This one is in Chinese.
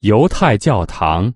犹太教堂。